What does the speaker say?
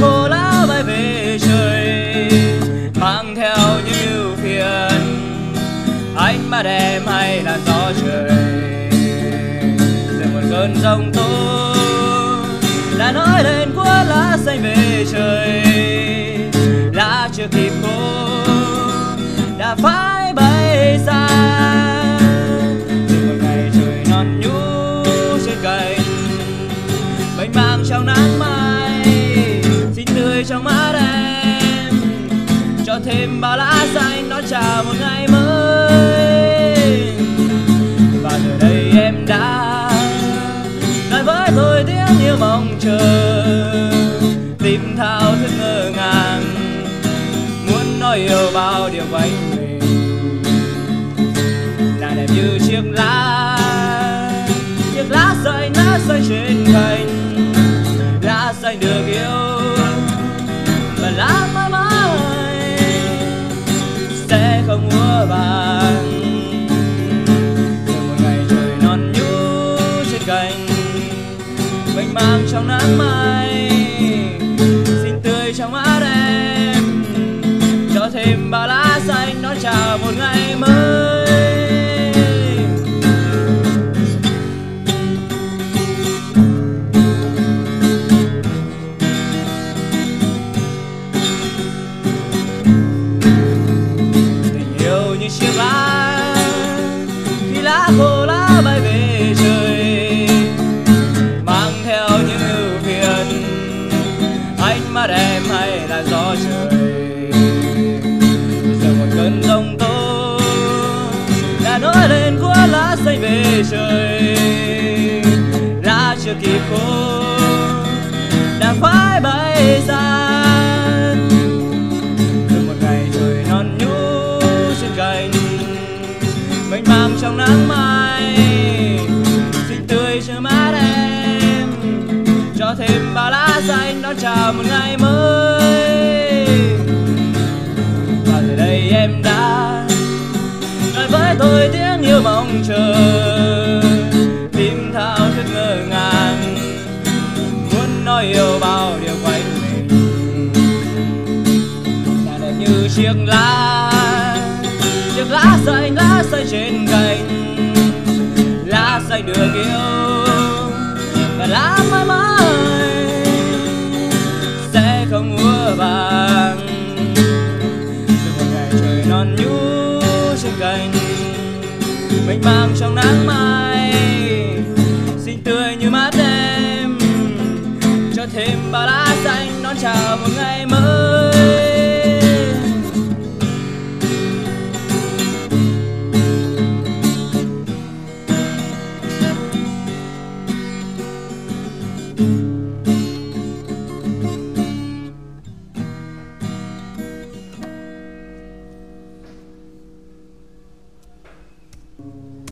khổ lá bay về trời, mang theo những phiền. Anh mà em hay là gió trời rồi một cơn giông tố đã nói lên quá lá xanh về trời, lá chưa kịp khô. Đã phải bay xa rồi một ngày trời non nhú trên cành. Mênh mang trong nắng thêm bao lá xanh đón chào một ngày mới. Và giờ đây em đã nói với tôi tiếng yêu mong chờ tim thao thức ngơ ngàng, muốn nói yêu bao điều quanh mình. Nàng đẹp như chiếc lá chiếc lá xanh lá xanh trên cành. Lá xanh được yêu cành, mênh mang trong nắng mai, xinh tươi trong mắt em cho thêm bao lá như mong chờ tim thao thức ngơ ngàng, muốn nói yêu bao điều quanh mình là đẹp như chiếc lá chiếc lá xanh lá xanh trên cành. Lá xanh đường yêu, và lá mãi mãi sẽ không úa vàng. Từ một ngày trời non nhú trên cành mênh mang trong nắng mai, xinh tươi như mát đêm. Cho thêm bao lá xanh đón chào một ngày mới.